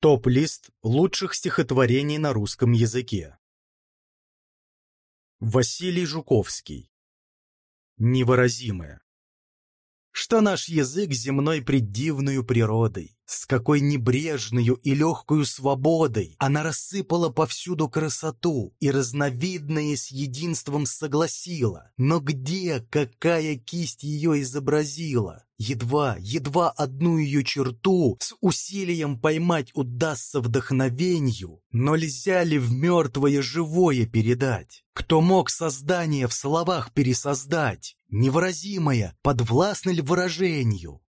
Топ-лист лучших стихотворений на русском языке. Василий Жуковский. Невыразимое. Что наш язык земной преддивную природой, с какой небрежную и легкою свободой она рассыпала повсюду красоту и разновидное с единством согласила. Но где какая кисть ее изобразила? Едва, едва одну ее черту с усилием поймать удастся вдохновенью, но нельзя ли в мертвое живое передать? Кто мог создание в словах пересоздать? Невыразимое, подвластно ли выражению?